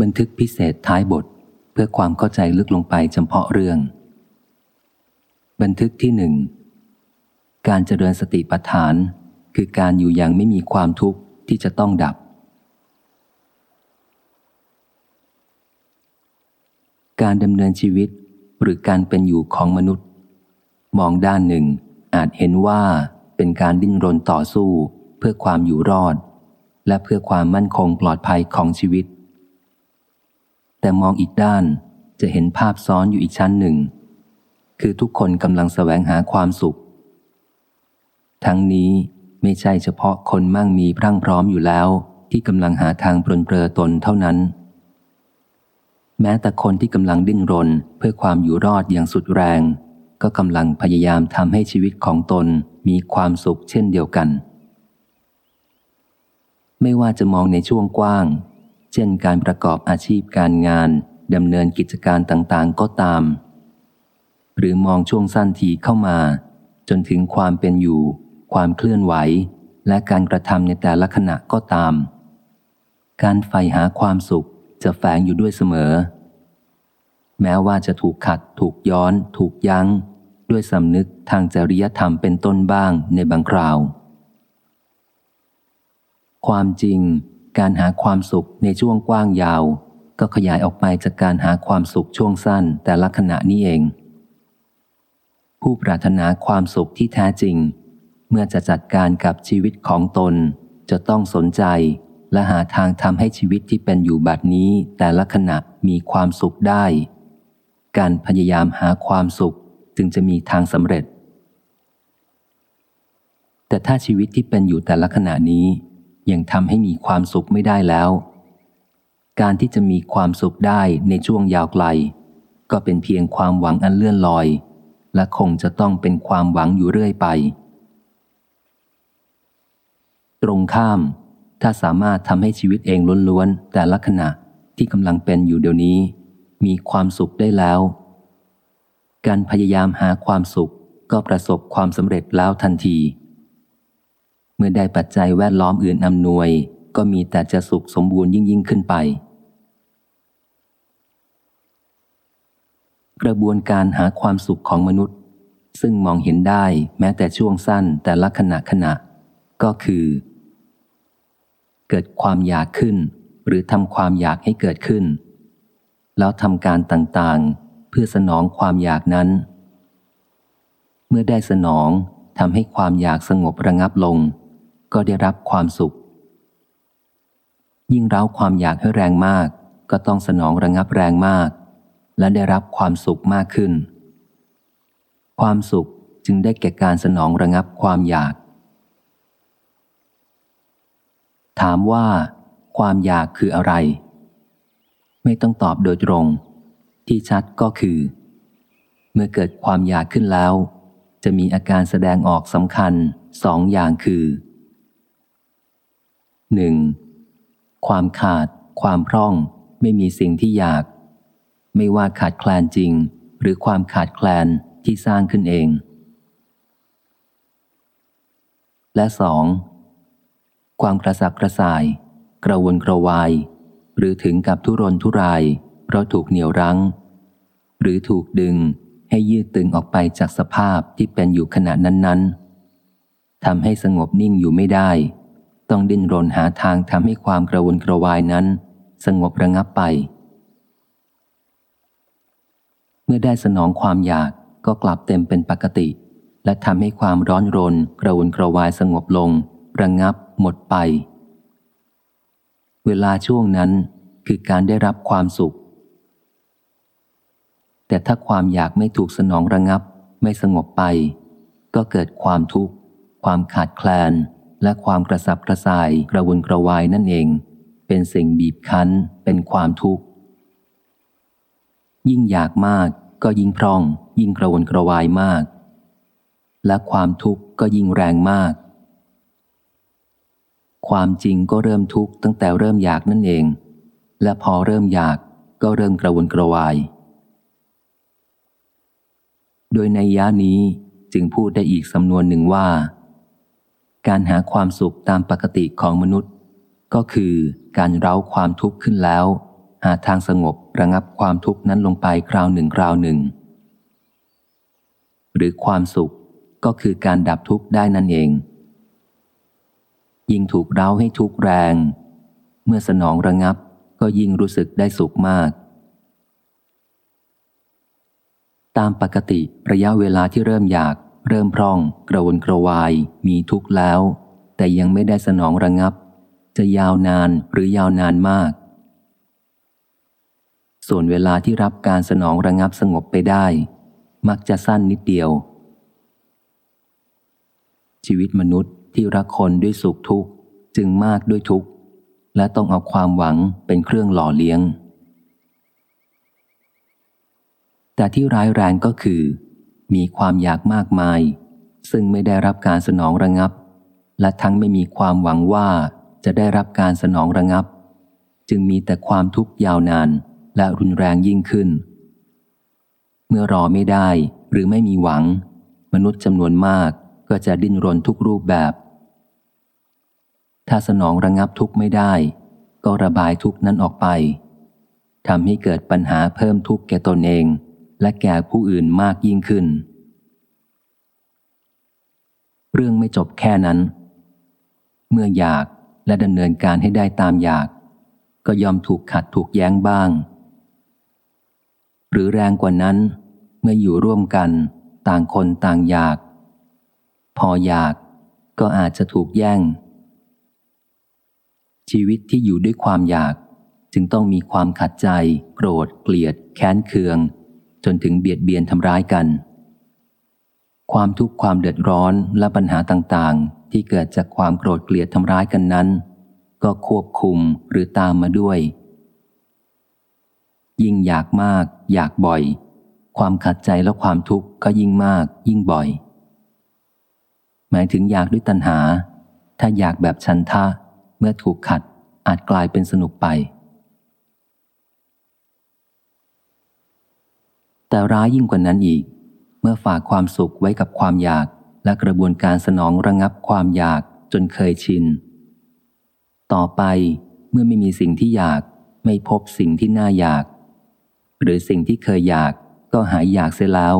บันทึกพิเศษท้ายบท เพื่อความเข้าใจลึกลงไปเฉพาะเรื่อง บันทึกที่หนึ่งการเจริญสติปัฏฐาน คือการอยู่อย่างไม่มีความทุกข์ที่จะต้องดับ การดำเนินชีวิตหรือการเป็นอยู่ของมนุษย์ มองด้านหนึ่งอาจเห็นว่าเป็นการดิ้นรนต่อสู้ เพื่อความอยู่รอด และเพื่อความมั่นคงปลอดภัยของชีวิต แต่มองอีกด้านจะเห็นภาพซ้อนอยู่อีกชั้นหนึ่ง คือทุกคนกำลังแสวงหาความสุข ทั้งนี้ไม่ใช่เฉพาะคนมั่งมีพรั่งพร้อมอยู่แล้ว ที่กำลังหาทางปรนเปรอตนเท่านั้น แม้แต่คนที่กำลังดิ้นรนเพื่อความอยู่รอดอย่างสุดแรง ก็กำลังพยายามทำให้ชีวิตของตนมีความสุขเช่นเดียวกัน ไม่ว่าจะมองในช่วงกว้าง เช่นการประกอบอาชีพการงานดำเนินกิจการต่างๆก็ตาม หรือมองช่วงสั้นทีเข้ามา จนถึงความเป็นอยู่ ความเคลื่อนไหว และการกระทำในแต่ละขณะก็ตาม การใฝ่หาความสุขจะแฝงอยู่ด้วยเสมอ แม้ว่าจะถูกขัด ถูกย้อน ถูกยัง้ง ด้วยสำนึกทางจริยธรรมเป็นต้นบ้างในบางคราว ความจริง การหาความสุขในช่วงกว้างยาว ก็ขยายออกไปจากการหาความสุขช่วงสั้นแต่ละขณะนี้เอง ผู้ปรารถนาความสุขที่แท้จริง เมื่อจะจัดการกับชีวิตของตน จะต้องสนใจและหาทางทำให้ชีวิตที่เป็นอยู่บัดนี้แต่ละขณะมีความสุขได้ การพยายามหาความสุขจึงจะมีทางสำเร็จ แต่ถ้าชีวิตที่เป็นอยู่แต่ละขณะนี้ ยังทำให้มีความสุขไม่ได้แล้ว การที่จะมีความสุขได้ในช่วงยาวไกล ก็เป็นเพียงความหวังอันเลื่อนลอย และคงจะต้องเป็นความหวังอยู่เรื่อยไป ตรงข้าม ถ้าสามารถทำให้ชีวิตเองล้วนๆแต่ละขณะที่กำลังเป็นอยู่เดี๋ยวนี้ มีความสุขได้แล้ว การพยายามหาความสุขก็ประสบความสำเร็จแล้วทันที เมื่อได้ปัจจัยแวดล้อมอื่นอำนวย ก็มีแต่จะสุขสมบูรณ์ยิ่งยิ่งขึ้นไป กระบวนการหาความสุขของมนุษย์ ซึ่งมองเห็นได้แม้แต่ช่วงสั้นแต่ละขณะขณะ ก็คือ เกิดความอยากขึ้น หรือทำความอยากให้เกิดขึ้น แล้วทำการต่างๆ เพื่อสนองความอยากนั้น เมื่อได้สนองทำให้ความอยากสงบระงับลง ก็ได้รับความสุข ยิ่งเร้าความอยากให้แรงมาก ก็ต้องสนองระงับแรงมาก และได้รับความสุขมากขึ้น ความสุขจึงได้แก่การสนองระงับความอยาก ถามว่า ความอยากคืออะไร ไม่ต้องตอบโดยตรง ที่ชัดก็คือ เมื่อเกิดความอยากขึ้นแล้ว จะมีอาการแสดงออกสำคัญสองอย่างคือ 1. ความขาด ความพร่อง ไม่มีสิ่งที่อยาก ไม่ว่าขาดแคลนจริง หรือความขาดแคลนที่สร้างขึ้นเอง และสองความกระสับกระส่าย กระวนกระวาย หรือถึงกับทุรนทุราย เพราะถูกเหนี่ยวรั้ง หรือถูกดึงให้ยืดตึงออกไปจากสภาพที่เป็นอยู่ขณะนั้น ๆทำให้สงบนิ่งอยู่ไม่ได้ ต้องดิ้นรนหาทางทำให้ความกระวนกระวายนั้น สงบระงับไป เมื่อได้สนองความอยากก็กลับเต็มเป็นปกติ และทำให้ความร้อนรน กระวนกระวายสงบลง ระงับหมดไป เวลาช่วงนั้นคือการได้รับความสุข แต่ถ้าความอยากไม่ถูกสนองระงับ ไม่สงบไป ก็เกิดความทุกข์ ความขาดแคลน และความกระสับกระส่ายกระวนกระวายนั่นเอง เป็นสิ่งบีบคั้น เป็นความทุกข์ ยิ่งอยากมากก็ยิ่งพร่อง ยิ่งกระวนกระวายมาก และความทุกข์ก็ยิ่งแรงมาก ความจริงก็เริ่มทุกข์ตั้งแต่เริ่มอยากนั่นเอง และพอเริ่มอยากก็เริ่มกระวนกระวาย โดยในยานี้จึงพูดได้อีกสำนวนหนึ่งว่า การหาความสุขตามปกติของมนุษย์ ก็คือการเร้าความทุกข์ขึ้นแล้ว หาทางสงบระงับความทุกข์นั้นลงไปคราวหนึ่งคราวหนึ่ง หรือความสุขก็คือการดับทุกข์ได้นั่นเอง ยิ่งถูกเร้าให้ทุกข์แรง เมื่อสนองระงับก็ยิ่งรู้สึกได้สุขมาก ตามปกติระยะเวลาที่เริ่มอยาก เริ่มพร่องกระวนกระวาย มีทุกข์แล้ว แต่ยังไม่ได้สนองระงับ จะยาวนานหรือยาวนานมาก ส่วนเวลาที่รับการสนองระงับสงบไปได้ มักจะสั้นนิดเดียว ชีวิตมนุษย์ที่รักคนด้วยสุขทุกข์จึงมากด้วยทุกข์และต้องเอาความหวังเป็นเครื่องหล่อเลี้ยง แต่ที่ร้ายแรงก็คือ มีความอยากมากมาย ซึ่งไม่ได้รับการสนองระงับ และทั้งไม่มีความหวังว่าจะได้รับการสนองระงับ จึงมีแต่ความทุกข์ยาวนานและรุนแรงยิ่งขึ้น เมื่อรอไม่ได้หรือไม่มีหวัง มนุษย์จำนวนมากก็จะดิ้นรนทุกรูปแบบ ถ้าสนองระงับทุกข์ไม่ได้ ก็ระบายทุกข์นั้นออกไปทำให้เกิดปัญหาเพิ่มทุกข์แก่ตนเอง และแก่ผู้อื่นมากยิ่งขึ้น เรื่องไม่จบแค่นั้น เมื่ออยากและดำเนินการให้ได้ตามอยาก ก็ยอมถูกขัดถูกแย้งบ้าง หรือแรงกว่านั้น เมื่ออยู่ร่วมกันต่างคนต่างอยาก พออยากก็อาจจะถูกแย่ง ชีวิตที่อยู่ด้วยความอยากจึงต้องมีความขัดใจ โกรธ เกลียด แค้นเคือง จนถึงเบียดเบียนทำร้ายกัน ความทุกข์ความเดือดร้อนและปัญหาต่างๆ ที่เกิดจากความโกรธเกลียดทำร้ายกันนั้น ก็ควบคุมหรือตามมาด้วย ยิ่งอยากมาก อยากบ่อย ความขัดใจและความทุกข์ก็ยิ่งมาก ยิ่งบ่อย หมายถึงอยากด้วยตัณหา ถ้าอยากแบบชันทะเมื่อถูกขัดอาจกลายเป็นสนุกไป แต่ร้ายยิ่งกว่านั้นอีก เมื่อฝากความสุขไว้กับความอยาก และกระบวนการสนองระงับความอยากจนเคยชิน ต่อไปเมื่อไม่มีสิ่งที่อยากไม่พบสิ่งที่น่าอยาก หรือสิ่งที่เคยอยากก็หายอยากเสียแล้ว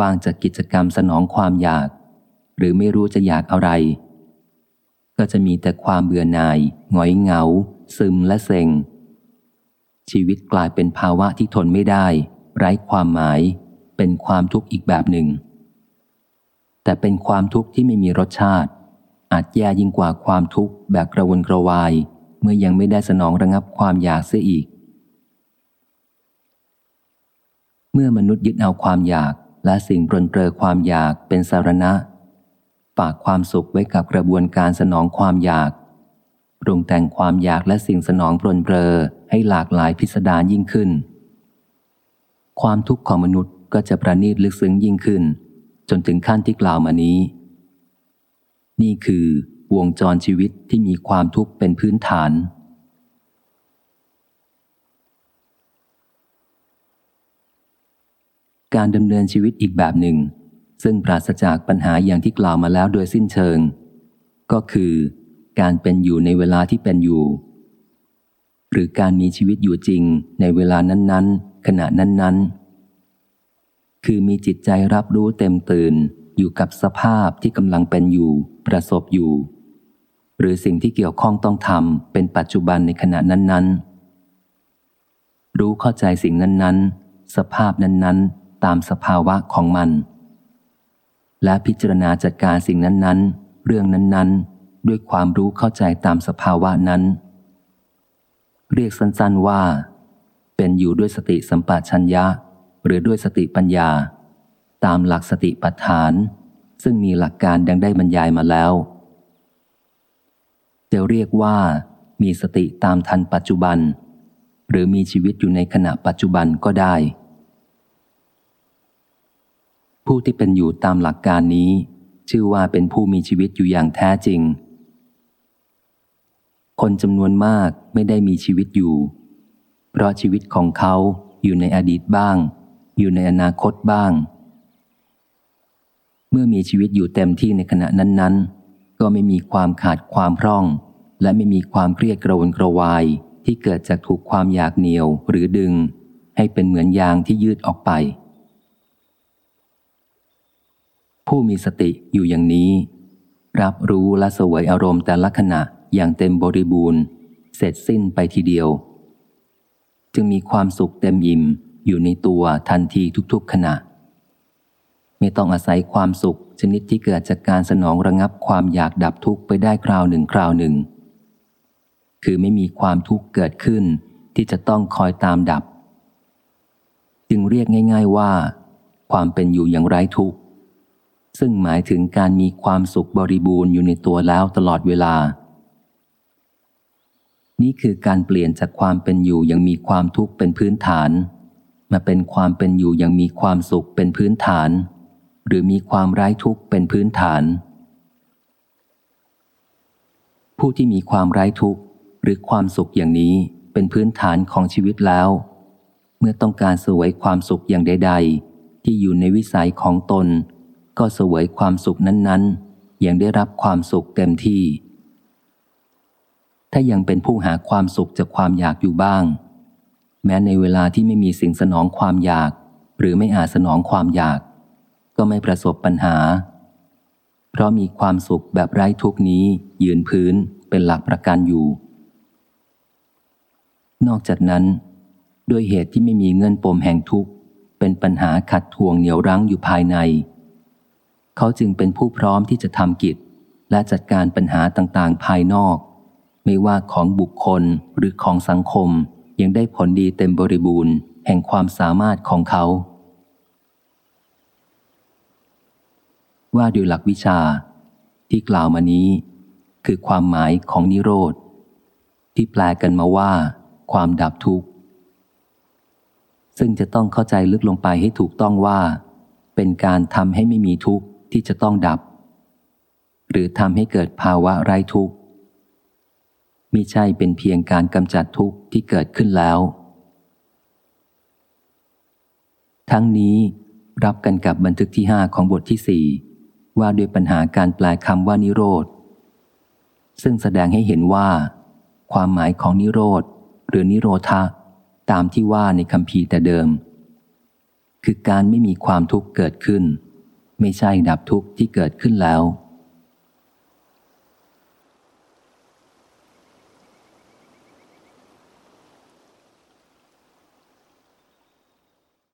วางจากกิจกรรมสนองความอยาก หรือไม่รู้จะอยากอะไร ก็จะมีแต่ความเบื่อหน่ายหงอยเหงา ซึมและเซ็ง ชีวิตกลายเป็นภาวะที่ทนไม่ได้ ไร้ความหมาย เป็นความทุกข์อีกแบบหนึ่ง แต่เป็นความทุกข์ที่ไม่มีรสชาติ อาจแย่ยิ่งกว่าความทุกข์แบบกระวนกระวาย เมื่อยังไม่ได้สนองระงับความอยากเสียอีก เมื่อมนุษย์ยึดเอาความอยากและสิ่งปรนเปรอความอยากเป็นสารณะ ฝากความสุขไว้กับกระบวนการสนองความอยาก ปรุงแต่งความอยากและสิ่งสนองปรนเปรอให้หลากหลายพิสดารยิ่งขึ้น ความทุกข์ของมนุษย์ก็จะประณีตลึกซึ้งยิ่งขึ้น จนถึงขั้นที่กล่าวมานี้ นี่คือวงจรชีวิตที่มีความทุกข์เป็นพื้นฐาน การดำเนินชีวิตอีกแบบหนึ่ง ซึ่งปราศจากปัญหาอย่างที่กล่าวมาแล้วโดยสิ้นเชิง ก็คือ การเป็นอยู่ในเวลาที่เป็นอยู่ หรือการมีชีวิตอยู่จริงในเวลานั้น ๆ ขณะนั้น ๆ คือมีจิตใจรับรู้เต็มตื่นอยู่กับสภาพที่กำลังเป็นอยู่ ประสบอยู่ หรือสิ่งที่เกี่ยวข้องต้องทำเป็นปัจจุบันในขณะนั้น ๆ รู้เข้าใจสิ่งนั้น ๆ สภาพนั้น ๆ ตามสภาวะของมัน และพิจารณาจัดการสิ่งนั้น ๆ เรื่องนั้น ๆ ด้วยความรู้เข้าใจตามสภาวะนั้น เรียกสั้นๆว่า เป็นอยู่ด้วยสติสัมปชัญญะ หรือด้วยสติปัญญา ตามหลักสติปัฏฐาน ซึ่งมีหลักการดังได้บรรยายมาแล้ว จะเรียกว่า มีสติตามทันปัจจุบัน หรือมีชีวิตอยู่ในขณะปัจจุบันก็ได้ ผู้ที่เป็นอยู่ตามหลักการนี้ชื่อว่าเป็นผู้มีชีวิตอยู่อย่างแท้จริง คนจำนวนมากไม่ได้มีชีวิตอยู่ เพราะชีวิตของเขาอยู่ในอดีตบ้าง อยู่ในอนาคตบ้าง เมื่อมีชีวิตอยู่เต็มที่ในขณะนั้น ๆ ก็ไม่มีความขาดความพร่อง และไม่มีความเครียดกระวนกระวายที่เกิดจากถูกความอยากเหนียวหรือดึง ให้เป็นเหมือนยางที่ยืดออกไป ผู้มีสติอยู่อย่างนี้ รับรู้และสวยอารมณ์แต่ละขณะ อย่างเต็มบริบูรณ์ เสร็จสิ้นไปทีเดียว จึงมีความสุขเต็มอิ่มอยู่ในตัวทันทีทุกๆขณะ ไม่ต้องอาศัยความสุขชนิดที่เกิดจากการสนองระงับความอยากดับทุกข์ไปได้คราวหนึ่งคราวหนึ่ง คือไม่มีความทุกข์เกิดขึ้นที่จะต้องคอยตามดับ จึงเรียกง่าย ๆว่า ความเป็นอยู่อย่างไร้ทุกข์ซึ่งหมายถึงการมีความสุขบริบูรณ์อยู่ในตัวแล้วตลอดเวลา นี่คือการเปลี่ยนจากความเป็นอยู่ยังมีความทุกข์เป็นพื้นฐาน มาเป็นความเป็นอยู่ยังมีความสุขเป็นพื้นฐาน หรือมีความไร้ทุกข์เป็นพื้นฐาน ผู้ที่มีความไร้ทุกข์หรือความสุขอย่างนี้เป็นพื้นฐานของชีวิตแล้ว เมื่อต้องการสวยความสุขอย่างใด ๆ ที่อยู่ในวิสัยของตน ก็สวยความสุขนั้นๆยังได้รับความสุขเต็มที่ ถ้ายังเป็นผู้หาความสุขจากความอยากอยู่บ้าง แม้ในเวลาที่ไม่มีสิ่งสนองความอยาก หรือไม่อาจสนองความอยาก ก็ไม่ประสบปัญหา เพราะมีความสุขแบบไร้ทุกนี้ยืนพื้นเป็นหลักประกันอยู่ นอกจากนั้น ด้วยเหตุที่ไม่มีเงินปมแห่งทุกข์ เป็นปัญหาขัดทวงเหนียวรั้งอยู่ภายใน เขาจึงเป็นผู้พร้อมที่จะทำกิจและจัดการปัญหาต่างๆ ภายนอก ไม่ว่าของบุคคลหรือของสังคม ยังได้ผลดีเต็มบริบูรณ์แห่งความสามารถของเขา ว่าโดยหลักวิชาที่กล่าวมานี้ คือความหมายของนิโรธ ที่แปลกันมาว่า ความดับทุกข์ ซึ่งจะต้องเข้าใจลึกลงไปให้ถูกต้องว่า เป็นการทำให้ไม่มีทุกข์ที่จะต้องดับ หรือทำให้เกิดภาวะไร้ทุกข์ มิใช่เป็นเพียงการกำจัดทุกข์ที่เกิดขึ้นแล้ว ทั้งนี้รับกันกับบันทึกที่ห้าของบทที่สี่ว่าด้วยปัญหาการแปลคำว่านิโรธ ซึ่งแสดงให้เห็นว่า ความหมายของนิโรธ หรือนิโรธะตามที่ว่าในคำพีแต่เดิม คือการไม่มีความทุกข์เกิดขึ้น ไม่ใช่ดับทุกข์ที่เกิดขึ้นแล้ว